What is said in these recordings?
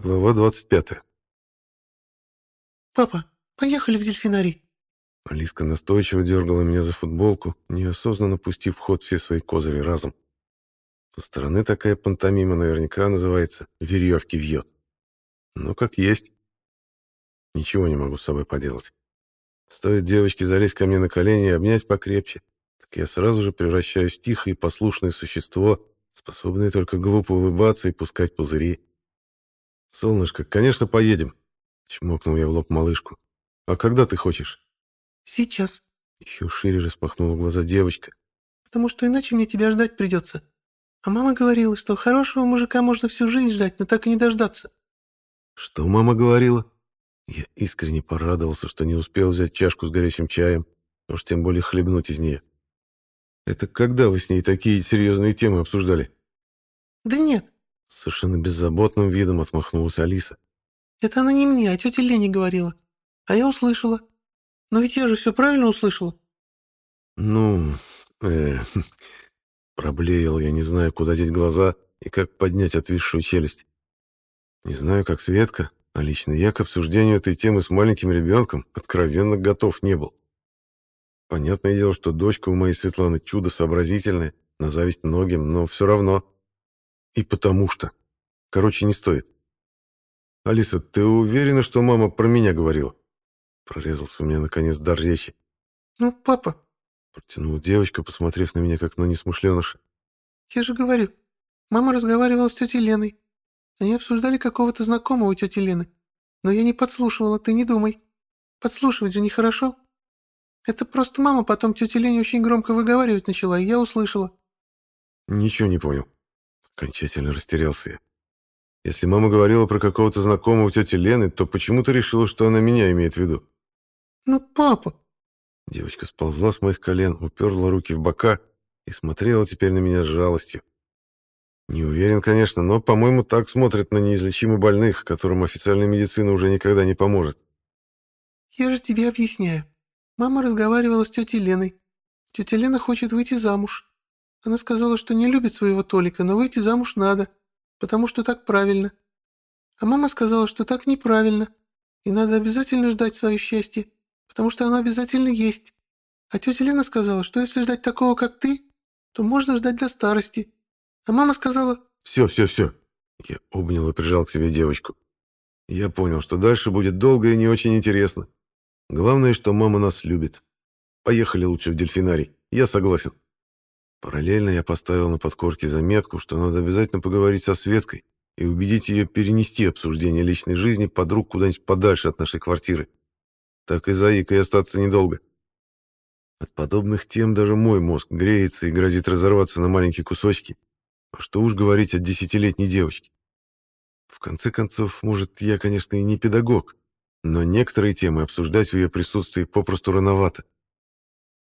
Глава 25. «Папа, поехали в дельфинарий!» Алиска настойчиво дергала меня за футболку, неосознанно пустив в ход все свои козыри разом. Со стороны такая пантомима наверняка называется «веревки вьет». Ну, как есть. Ничего не могу с собой поделать. Стоит девочке залезть ко мне на колени и обнять покрепче, так я сразу же превращаюсь в тихое и послушное существо, способное только глупо улыбаться и пускать пузыри. «Солнышко, конечно, поедем», — чмокнул я в лоб малышку. «А когда ты хочешь?» «Сейчас», Еще шире распахнула глаза девочка. «потому что иначе мне тебя ждать придется. А мама говорила, что хорошего мужика можно всю жизнь ждать, но так и не дождаться». «Что мама говорила?» Я искренне порадовался, что не успел взять чашку с горячим чаем, уж тем более хлебнуть из нее. «Это когда вы с ней такие серьезные темы обсуждали?» «Да нет, С Совершенно беззаботным видом отмахнулась Алиса. это она не мне, а тетя Лене говорила. А я услышала. Но ведь я же все правильно услышала». «Ну, э, проблеял я, не знаю, куда деть глаза и как поднять отвисшую челюсть. Не знаю, как Светка, а лично я к обсуждению этой темы с маленьким ребенком откровенно готов не был. Понятное дело, что дочка у моей Светланы чудо сообразительное, на зависть многим, но все равно. И потому что. Короче, не стоит. Алиса, ты уверена, что мама про меня говорила? Прорезался у меня наконец дар речи. «Ну, папа, Протянула девочка, посмотрев на меня, как на несмышленыша. я же говорю, мама разговаривала с тетей Леной. Они обсуждали какого-то знакомого у тети Лены. Но я не подслушивала, ты не думай. Подслушивать же нехорошо. Это просто мама потом тете Лене очень громко выговаривать начала, и я услышала. Ничего не понял. Окончательно растерялся я. Если мама говорила про какого-то знакомого тети Лены, то почему ты решила, что она меня имеет в виду? «Ну, папа!» Девочка сползла с моих колен, уперла руки в бока и смотрела теперь на меня с жалостью. Не уверен, конечно, но, по-моему, так смотрят на неизлечимо больных, которым официальная медицина уже никогда не поможет. «Я же тебе объясняю. Мама разговаривала с тетей Леной. Тетя Лена хочет выйти замуж. Она сказала, что не любит своего Толика, но выйти замуж надо, потому что так правильно. А мама сказала, что так неправильно, и надо обязательно ждать свое счастье, потому что оно обязательно есть. А тетя Лена сказала, что если ждать такого, как ты, то можно ждать до старости. А мама сказала, Все, все, все. Я обнял и прижал к себе девочку. Я понял, что дальше будет долго и не очень интересно. Главное, что мама нас любит. Поехали лучше в дельфинарий. Я согласен. Параллельно я поставил на подкорке заметку, что надо обязательно поговорить со Светкой и убедить ее перенести обсуждение личной жизни подруг куда-нибудь подальше от нашей квартиры. Так и заикой остаться недолго. От подобных тем даже мой мозг греется и грозит разорваться на маленькие кусочки. А что уж говорить о десятилетней девочке. В конце концов, может, я, конечно, и не педагог, но некоторые темы обсуждать в ее присутствии попросту рановато.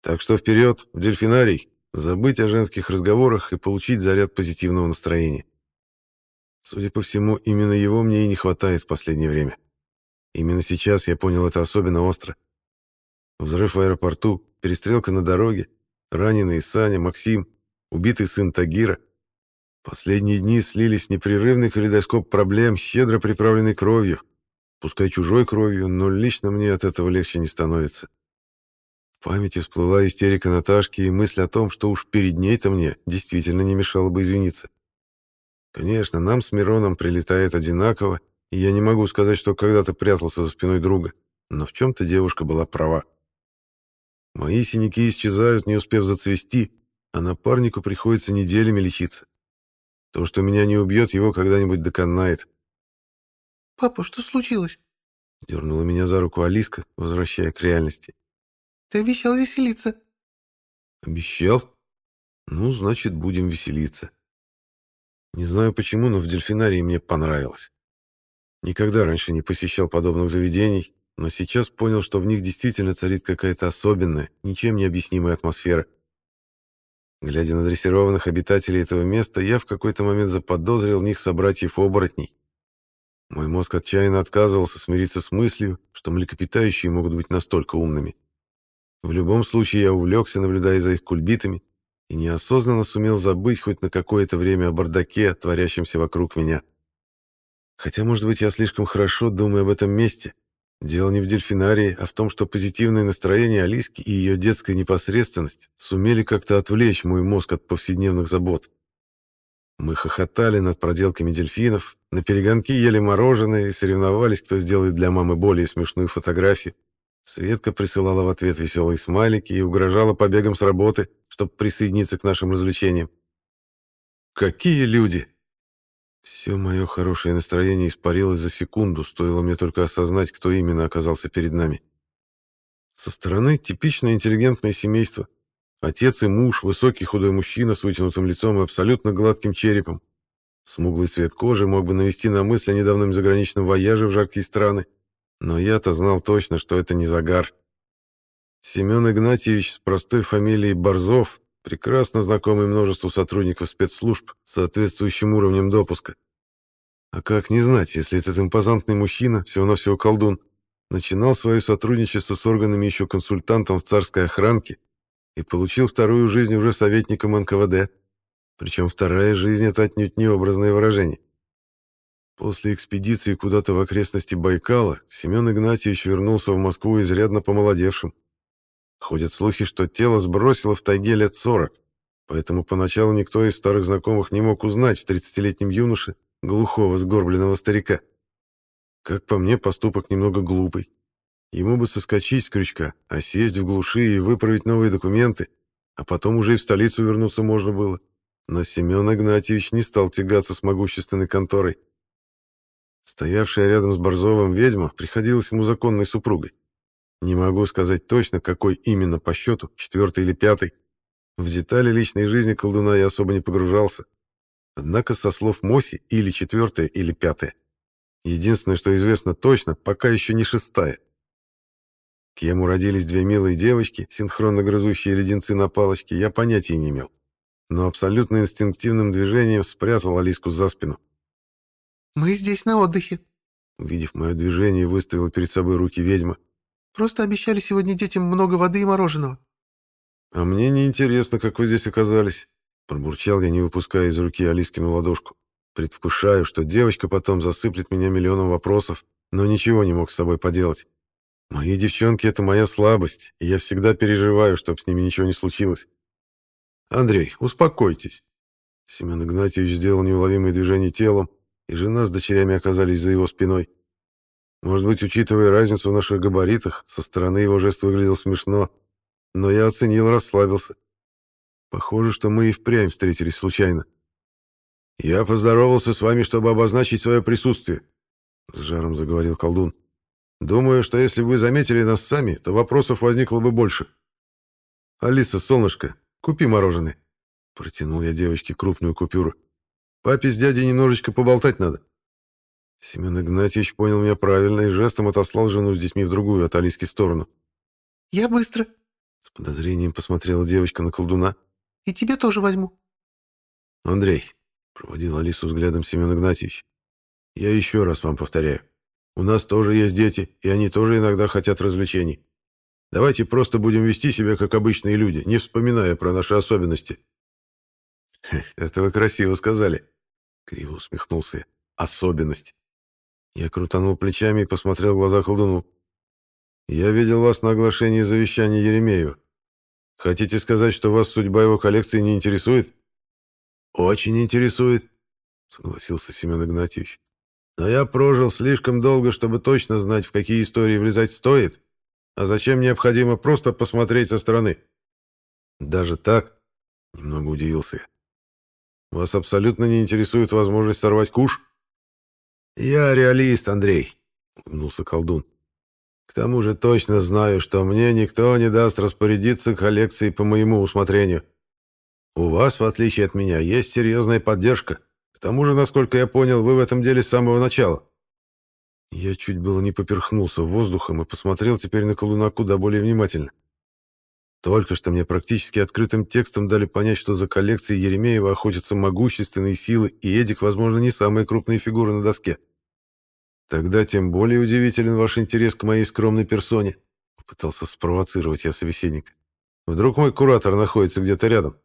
Так что вперед, в дельфинарий, забыть о женских разговорах и получить заряд позитивного настроения. Судя по всему, именно его мне и не хватает в последнее время. Именно сейчас я понял это особенно остро. Взрыв в аэропорту, перестрелка на дороге, раненые Саня, Максим, убитый сын Тагира. Последние дни слились в непрерывный калейдоскоп проблем, щедро приправленный кровью. Пускай чужой кровью, но лично мне от этого легче не становится. Памяти всплыла истерика Наташки и мысль о том, что уж перед ней-то мне действительно не мешало бы извиниться. Конечно, нам с Мироном прилетает одинаково, и я не могу сказать, что когда-то прятался за спиной друга, но в чем-то девушка была права. Мои синяки исчезают, не успев зацвести, а напарнику приходится неделями лечиться. То, что меня не убьет, его когда-нибудь доконает. «Папа, что случилось? Дернула меня за руку Алиска, возвращая к реальности. Ты обещал веселиться». Обещал? Ну, значит, будем веселиться. Не знаю почему, но в дельфинарии мне понравилось. Никогда раньше не посещал подобных заведений, но сейчас понял, что в них действительно царит какая-то особенная, ничем не объяснимая атмосфера. Глядя на дрессированных обитателей этого места, я в какой-то момент заподозрил в них собратьев-оборотней. Мой мозг отчаянно отказывался смириться с мыслью, что млекопитающие могут быть настолько умными. В любом случае я увлекся, наблюдая за их кульбитами, и неосознанно сумел забыть хоть на какое-то время о бардаке, творящемся вокруг меня. Хотя, может быть, я слишком хорошо думаю об этом месте. Дело не в дельфинарии, а в том, что позитивное настроение Алиски и ее детская непосредственность сумели как-то отвлечь мой мозг от повседневных забот. Мы хохотали над проделками дельфинов, на перегонки ели мороженое и соревновались, кто сделает для мамы более смешную фотографию. Светка присылала в ответ веселые смайлики и угрожала побегом с работы, чтобы присоединиться к нашим развлечениям. Какие люди! Все мое хорошее настроение испарилось за секунду, стоило мне только осознать, кто именно оказался перед нами. Со стороны типичное интеллигентное семейство. Отец и муж, высокий худой мужчина с вытянутым лицом и абсолютно гладким черепом. Смуглый цвет кожи мог бы навести на мысль о недавнем заграничном вояже в жаркие страны, но я-то знал точно, что это не загар. Семен Игнатьевич с простой фамилией Борзов, прекрасно знакомый множеству сотрудников спецслужб с соответствующим уровнем допуска. А как не знать, если этот импозантный мужчина, всего-навсего колдун, начинал свое сотрудничество с органами еще консультантом в царской охранке и получил вторую жизнь уже советником НКВД. Причем вторая жизнь — это отнюдь не образное выражение. После экспедиции куда-то в окрестности Байкала Семен Игнатьевич вернулся в Москву изрядно помолодевшим. Ходят слухи, что тело сбросило в тайге лет сорок, поэтому поначалу никто из старых знакомых не мог узнать в тридцатилетнем юноше глухого сгорбленного старика. Как по мне, поступок немного глупый. Ему бы соскочить с крючка, а сесть в глуши и выправить новые документы, а потом уже и в столицу вернуться можно было. Но Семен Игнатьевич не стал тягаться с могущественной конторой. Стоявшая рядом с Борзовым ведьма приходилась ему законной супругой. Не могу сказать точно, какой именно по счету, четвертый или пятый. В детали личной жизни колдуна я особо не погружался. Однако, со слов Моси, или четвертая, или пятая. Единственное, что известно точно, пока еще не шестая. К ему родились две милые девочки, синхронно грызущие леденцы на палочке, я понятия не имел. Но абсолютно инстинктивным движением спрятал Алиску за спину. «Мы здесь на отдыхе», — увидев мое движение, выставила перед собой руки ведьма. Просто обещали сегодня детям много воды и мороженого. А мне не интересно, как вы здесь оказались, пробурчал я, не выпуская из руки Алискину ладошку. Предвкушаю, что девочка потом засыплет меня миллионом вопросов, но ничего не мог с собой поделать. Мои девчонки — это моя слабость, и я всегда переживаю, чтобы с ними ничего не случилось. Андрей, успокойтесь. Семен Игнатьевич сделал неуловимое движение телом, и жена с дочерями оказались за его спиной. Может быть, учитывая разницу в наших габаритах, со стороны его жест выглядел смешно, но я оценил расслабился. Похоже, что мы и впрямь встретились случайно. «Я поздоровался с вами, чтобы обозначить свое присутствие», — с жаром заговорил колдун. «Думаю, что если бы вы заметили нас сами, то вопросов возникло бы больше». «Алиса, солнышко, купи мороженое», — протянул я девочке крупную купюру. «Папе с дядей немножечко поболтать надо». Семен Игнатьевич понял меня правильно и жестом отослал жену с детьми в другую от Алиски сторону. «Я быстро», — с подозрением посмотрела девочка на колдуна. «И тебе тоже возьму». «Андрей», — проводил Алису взглядом Семен Игнатьевич, — «я еще раз вам повторяю. У нас тоже есть дети, и они тоже иногда хотят развлечений. Давайте просто будем вести себя как обычные люди, не вспоминая про наши особенности». «Это вы красиво сказали», — криво усмехнулся я. «Особенность». Я крутанул плечами и посмотрел в глаза колдуну. «Я видел вас на оглашении завещания Еремеева. Хотите сказать, что вас судьба его коллекции не интересует?» «Очень интересует», — согласился Семен Игнатьевич. «Но я прожил слишком долго, чтобы точно знать, в какие истории влезать стоит, а зачем необходимо просто посмотреть со стороны». «Даже так?» — немного удивился я. «Вас абсолютно не интересует возможность сорвать куш?» «Я реалист, Андрей», — улыбнулся колдун. «К тому же точно знаю, что мне никто не даст распорядиться коллекцией по моему усмотрению. У вас, в отличие от меня, есть серьезная поддержка. К тому же, насколько я понял, вы в этом деле с самого начала». Я чуть было не поперхнулся воздухом и посмотрел теперь на колдуна куда более внимательно. Только что мне практически открытым текстом дали понять, что за коллекцией Еремеева охотятся могущественные силы, и Эдик, возможно, не самые крупные фигуры на доске. Тогда тем более удивителен ваш интерес к моей скромной персоне, попытался спровоцировать я собеседника. Вдруг мой куратор находится где-то рядом?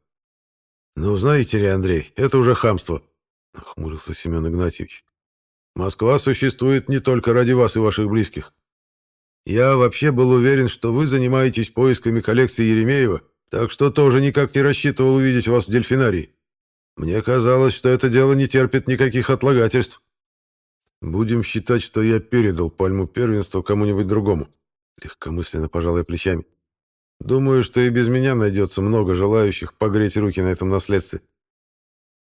Ну, знаете ли, Андрей, это уже хамство, нахмурился Семен Игнатьевич. Москва существует не только ради вас и ваших близких. Я вообще был уверен, что вы занимаетесь поисками коллекции Еремеева, так что тоже никак не рассчитывал увидеть вас в дельфинарии. Мне казалось, что это дело не терпит никаких отлагательств. Будем считать, что я передал пальму первенства кому-нибудь другому. Легкомысленно пожал я плечами. Думаю, что и без меня найдется много желающих погреть руки на этом наследстве.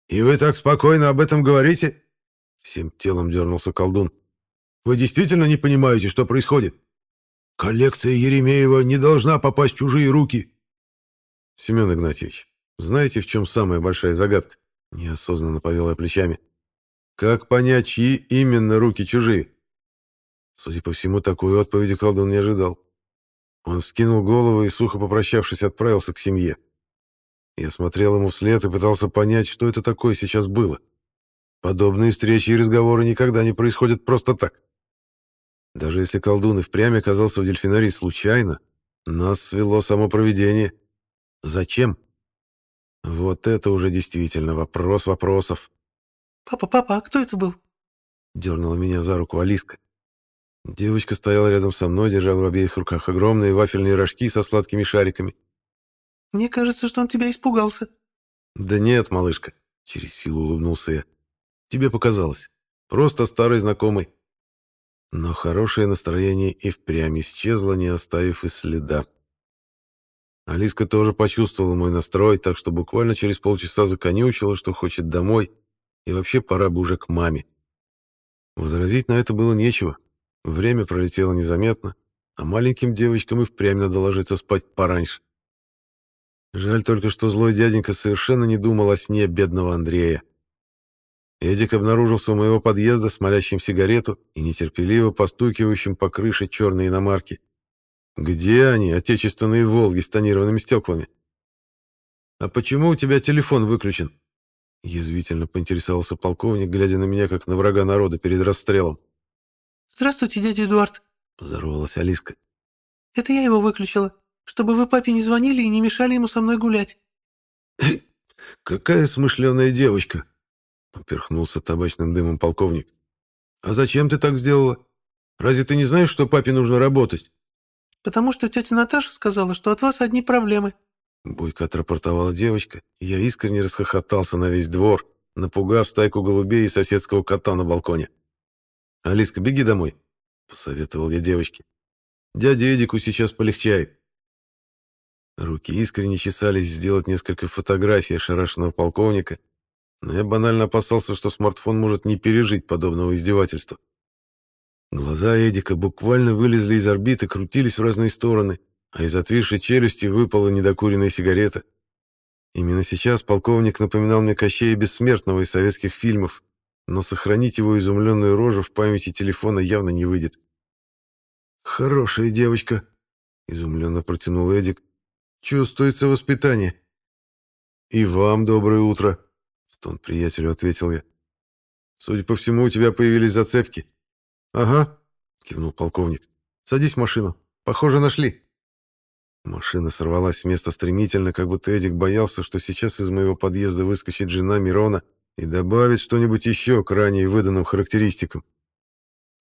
«И вы так спокойно об этом говорите?» Всем телом дернулся колдун. «Вы действительно не понимаете, что происходит? Коллекция Еремеева не должна попасть в чужие руки!» «Семен Игнатьевич, знаете, в чем самая большая загадка?» Неосознанно повел я плечами. «Как понять, чьи именно руки чужие?» Судя по всему, такую отповеди колдун не ожидал. Он вскинул голову и, сухо попрощавшись, отправился к семье. Я смотрел ему вслед и пытался понять, что это такое сейчас было. Подобные встречи и разговоры никогда не происходят просто так. Даже если колдун и впрямь оказался в дельфинарии случайно, нас свело само провидение. Зачем? Вот это уже действительно вопрос вопросов. «Папа, папа, а кто это был?» Дернула меня за руку Алиска. Девочка стояла рядом со мной, держа в обеих руках огромные вафельные рожки со сладкими шариками. «Мне кажется, что он тебя испугался». «Да нет, малышка», — через силу улыбнулся я. «Тебе показалось. Просто старый знакомый». Но хорошее настроение и впрямь исчезло, не оставив и следа. Алиска тоже почувствовала мой настрой, так что буквально через полчаса законючила, что хочет домой, и вообще пора бы уже к маме. Возразить на это было нечего. Время пролетело незаметно, а маленьким девочкам и впрямь надо ложиться спать пораньше. Жаль только, что злой дяденька совершенно не думал о сне бедного Андрея. Эдик обнаружился у моего подъезда с молящим сигарету и нетерпеливо постукивающим по крыше черной иномарки. Где они, отечественные «Волги» с тонированными стеклами? «А почему у тебя телефон выключен?» Язвительно поинтересовался полковник, глядя на меня, как на врага народа перед расстрелом. «Здравствуйте, дядя Эдуард», — поздоровалась Алиска. «Это я его выключила, чтобы вы папе не звонили и не мешали ему со мной гулять». «Какая смышленая девочка!» — поперхнулся табачным дымом полковник. «А зачем ты так сделала? Разве ты не знаешь, что папе нужно работать?» «Потому что тетя Наташа сказала, что от вас одни проблемы». Бойко отрапортовала девочка, и я искренне расхохотался на весь двор, напугав стайку голубей и соседского кота на балконе. «Алиска, беги домой», — посоветовал я девочке. «Дяде Эдику сейчас полегчает». Руки искренне чесались сделать несколько фотографий ошарашенного полковника, но я банально опасался, что смартфон может не пережить подобного издевательства. Глаза Эдика буквально вылезли из орбиты, крутились в разные стороны, а из отвисшей челюсти выпала недокуренная сигарета. Именно сейчас полковник напоминал мне Кощея Бессмертного из советских фильмов, но сохранить его изумленную рожу в памяти телефона явно не выйдет. «Хорошая девочка», — изумленно протянул Эдик. «Чувствуется воспитание». «И вам доброе утро», — в тон приятелю ответил я. «Судя по всему, у тебя появились зацепки». «Ага», — кивнул полковник. «Садись в машину. Похоже, нашли». Машина сорвалась с места стремительно, как будто Эдик боялся, что сейчас из моего подъезда выскочит жена Мирона и добавить что-нибудь еще к ранее выданным характеристикам.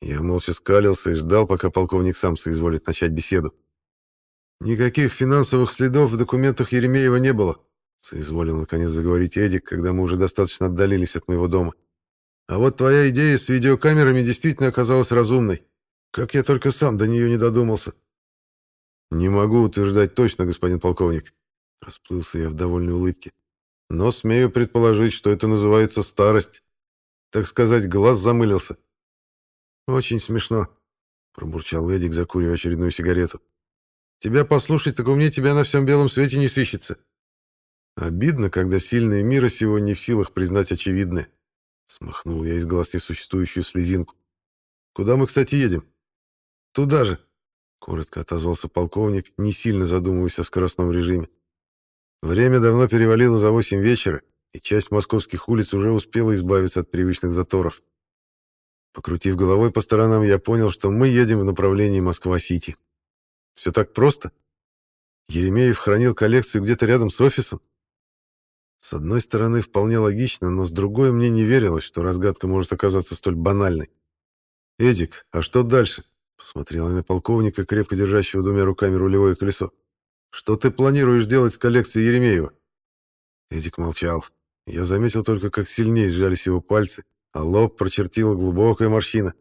Я молча скалился и ждал, пока полковник сам соизволит начать беседу. «Никаких финансовых следов в документах Еремеева не было», соизволил наконец заговорить Эдик, когда мы уже достаточно отдалились от моего дома. «А вот твоя идея с видеокамерами действительно оказалась разумной. Как я только сам до нее не додумался». «Не могу утверждать точно, господин полковник», расплылся я в довольной улыбке. Но смею предположить, что это называется старость. Так сказать, глаз замылился. Очень смешно, пробурчал Эдик, закуривая очередную сигарету. Тебя послушать, так у меня тебя на всем белом свете не сыщется. Обидно, когда сильные мира сего не в силах признать очевидное. Смахнул я из глаз несуществующую слезинку. Куда мы, кстати, едем? Туда же, коротко отозвался полковник, не сильно задумываясь о скоростном режиме. Время давно перевалило за восемь вечера, и часть московских улиц уже успела избавиться от привычных заторов. Покрутив головой по сторонам, я понял, что мы едем в направлении Москва-Сити. Все так просто. Еремеев хранил коллекцию где-то рядом с офисом. С одной стороны, вполне логично, но с другой мне не верилось, что разгадка может оказаться столь банальной. «Эдик, а что дальше?» Посмотрел я на полковника, крепко держащего двумя руками рулевое колесо. «Что ты планируешь делать с коллекцией Еремеева?» Эдик молчал. Я заметил только, как сильнее сжались его пальцы, а лоб прочертила глубокая морщина.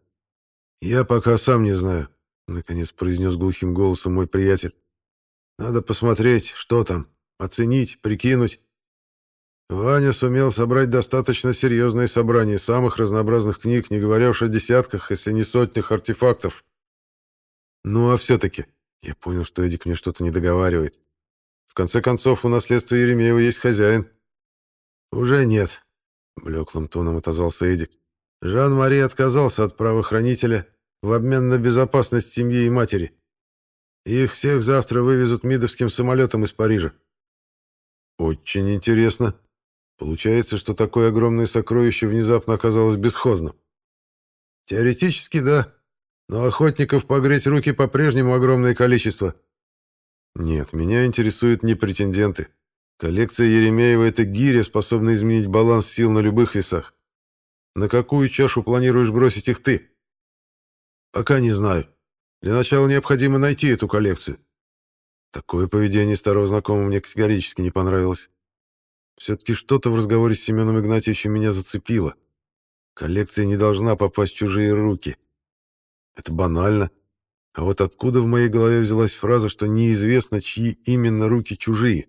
«Я пока сам не знаю», — наконец произнес глухим голосом мой приятель. «Надо посмотреть, что там, оценить, прикинуть». Ваня сумел собрать достаточно серьезное собрание самых разнообразных книг, не говоря уж о десятках, если не сотнях артефактов. Ну а все-таки, я понял, что Эдик мне что-то не договаривает. В конце концов, у наследства Еремеева есть хозяин. Уже нет, блеклым тоном отозвался Эдик. Жан-Мари отказался от правоохранителя в обмен на безопасность семьи и матери. Их всех завтра вывезут мидовским самолетом из Парижа. Очень интересно, Получается, что такое огромное сокровище внезапно оказалось бесхозным. Теоретически, да. Но охотников погреть руки по-прежнему огромное количество. Нет, меня интересуют не претенденты. Коллекция Еремеева — это гиря, способная изменить баланс сил на любых весах. На какую чашу планируешь бросить их ты? Пока не знаю. Для начала необходимо найти эту коллекцию. Такое поведение старого знакомого мне категорически не понравилось. Все-таки что-то в разговоре с Семеном Игнатьевичем меня зацепило. Коллекция не должна попасть в чужие руки. Это банально. А вот откуда в моей голове взялась фраза, что неизвестно, чьи именно руки чужие?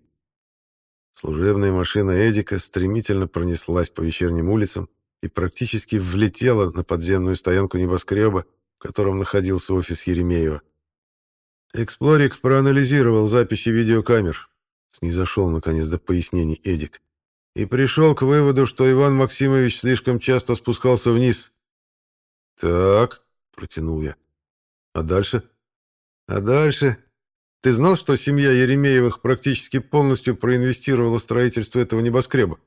Служебная машина Эдика стремительно пронеслась по вечерним улицам и практически влетела на подземную стоянку небоскреба, в котором находился офис Еремеева. Эксплорик проанализировал записи видеокамер, Снизошел, наконец, до пояснений Эдик. И пришел к выводу, что Иван Максимович слишком часто спускался вниз. «Так», — протянул я. «А дальше?» «А дальше? Ты знал, что семья Еремеевых практически полностью проинвестировала строительство этого небоскреба?»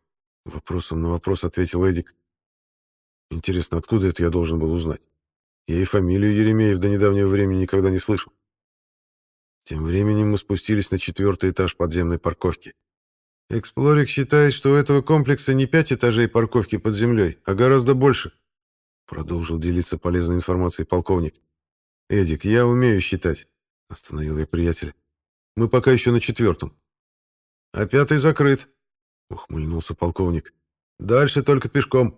Вопросом на вопрос ответил Эдик. «Интересно, откуда это я должен был узнать? Я и фамилию Еремеев до недавнего времени никогда не слышал. Тем временем мы спустились на четвертый этаж подземной парковки. Эксплорик считает, что у этого комплекса не пять этажей парковки под землей, а гораздо больше. Продолжил делиться полезной информацией полковник. «Эдик, я умею считать», — остановил я приятеля. «Мы пока еще на четвертом». «А пятый закрыт», — ухмыльнулся полковник. «Дальше только пешком».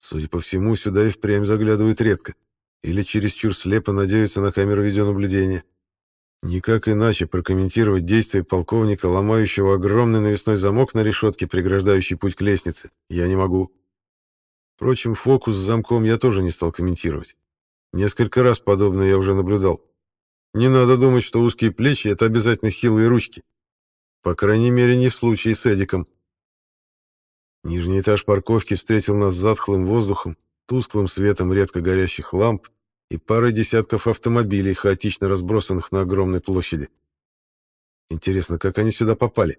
Судя по всему, сюда и впрямь заглядывают редко. Или чересчур слепо надеются на камеру видеонаблюдения. Никак иначе прокомментировать действия полковника, ломающего огромный навесной замок на решетке, преграждающий путь к лестнице, я не могу. Впрочем, фокус с замком я тоже не стал комментировать. Несколько раз подобное я уже наблюдал. Не надо думать, что узкие плечи — это обязательно хилые ручки. По крайней мере, не в случае с Эдиком. Нижний этаж парковки встретил нас затхлым воздухом, тусклым светом редко горящих ламп и парой десятков автомобилей, хаотично разбросанных на огромной площади. Интересно, как они сюда попали?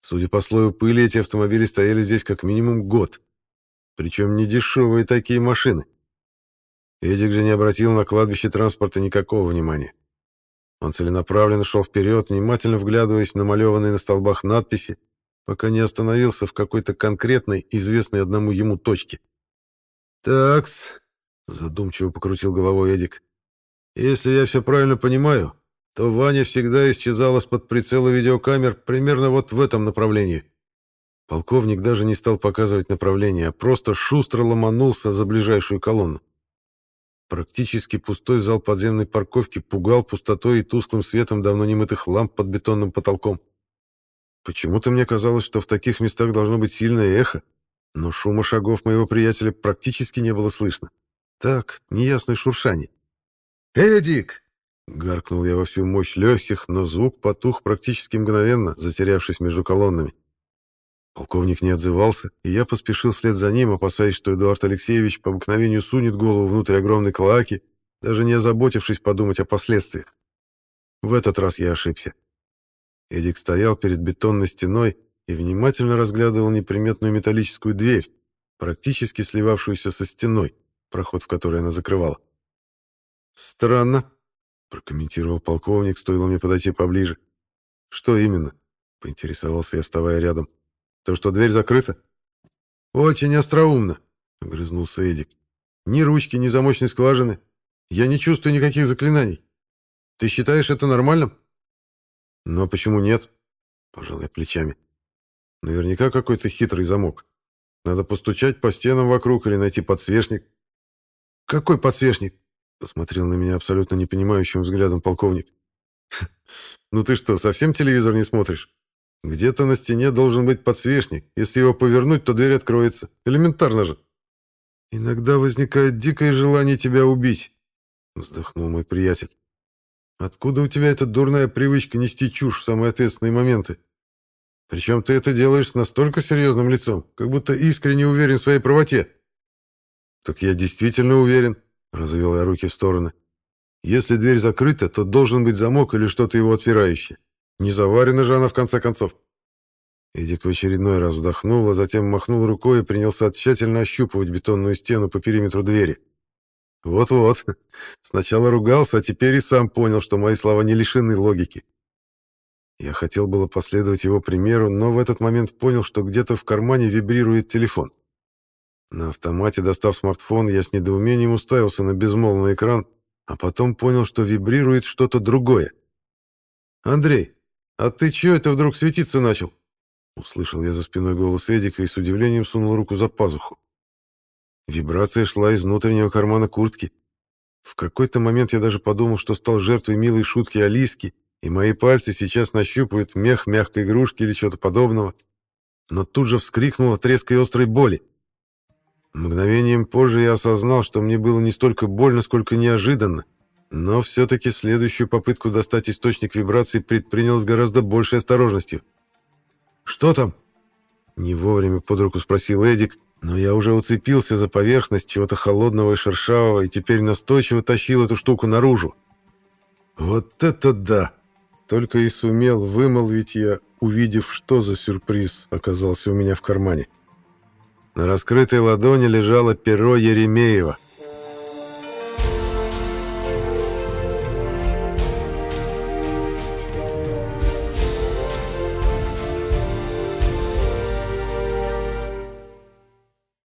Судя по слою пыли, эти автомобили стояли здесь как минимум год. Причем не дешевые такие машины. Эдик же не обратил на кладбище транспорта никакого внимания. Он целенаправленно шел вперед, внимательно вглядываясь в намалеванные на столбах надписи, пока не остановился в какой-то конкретной, известной одному ему точке. «Такс, Задумчиво покрутил головой Эдик. Если я все правильно понимаю, то Ваня всегда исчезал из-под прицела видеокамер примерно вот в этом направлении. Полковник даже не стал показывать направление, а просто шустро ломанулся за ближайшую колонну. Практически пустой зал подземной парковки пугал пустотой и тусклым светом давно немытых ламп под бетонным потолком. Почему-то мне казалось, что в таких местах должно быть сильное эхо, но шума шагов моего приятеля практически не было слышно. Так, неясное шуршание. «Эдик!» — гаркнул я во всю мощь легких, но звук потух практически мгновенно, затерявшись между колоннами. Полковник не отзывался, и я поспешил вслед за ним, опасаясь, что Эдуард Алексеевич по обыкновению сунет голову внутрь огромной клоаки, даже не озаботившись подумать о последствиях. В этот раз я ошибся. Эдик стоял перед бетонной стеной и внимательно разглядывал неприметную металлическую дверь, практически сливавшуюся со стеной проход в который она закрывала. «Странно», — прокомментировал полковник, стоило мне подойти поближе. «Что именно?» — поинтересовался я, вставая рядом. То, что дверь закрыта?» «Очень остроумно», — огрызнулся Эдик. «Ни ручки, ни замочной скважины. Я не чувствую никаких заклинаний. Ты считаешь это нормальным?» «Но почему нет?» — пожал я плечами. «Наверняка какой-то хитрый замок. Надо постучать по стенам вокруг или найти подсвечник». «Какой подсвечник?» — посмотрел на меня абсолютно непонимающим взглядом полковник. «Ну ты что, совсем телевизор не смотришь? Где-то на стене должен быть подсвечник. Если его повернуть, то дверь откроется. Элементарно же». «Иногда возникает дикое желание тебя убить», — вздохнул мой приятель. «Откуда у тебя эта дурная привычка нести чушь в самые ответственные моменты? Причем ты это делаешь с настолько серьезным лицом, как будто искренне уверен в своей правоте». «Так я действительно уверен», — развел я руки в стороны. Если дверь закрыта, то должен быть замок или что-то его отпирающее. Не заварена же она в конце концов. Эдик в очередной раз вздохнул, а затем махнул рукой и принялся тщательно ощупывать бетонную стену по периметру двери. Вот-вот. Сначала ругался, а теперь и сам понял, что мои слова не лишены логики. Я хотел было последовать его примеру, но в этот момент понял, что где-то в кармане вибрирует телефон. На автомате, достав смартфон, я с недоумением уставился на безмолвный экран, а потом понял, что вибрирует что-то другое. «Андрей, а ты чего это вдруг светиться начал?» Услышал я за спиной голос Эдика и с удивлением сунул руку за пазуху. Вибрация шла из внутреннего кармана куртки. В какой-то момент я даже подумал, что стал жертвой милой шутки Алиски, и мои пальцы сейчас нащупывают мех мягкой игрушки или чего-то подобного. Но тут же вскрикнул от резкой острой боли. Мгновением позже я осознал, что мне было не столько больно, сколько неожиданно. Но все-таки следующую попытку достать источник вибрации предпринял с гораздо большей осторожностью. «Что там?» Не вовремя под руку спросил Эдик, но я уже уцепился за поверхность чего-то холодного и шершавого и теперь настойчиво тащил эту штуку наружу. «Вот это да!» Только и сумел вымолвить я, увидев, что за сюрприз оказался у меня в кармане. На раскрытой ладони лежало перо Еремеева —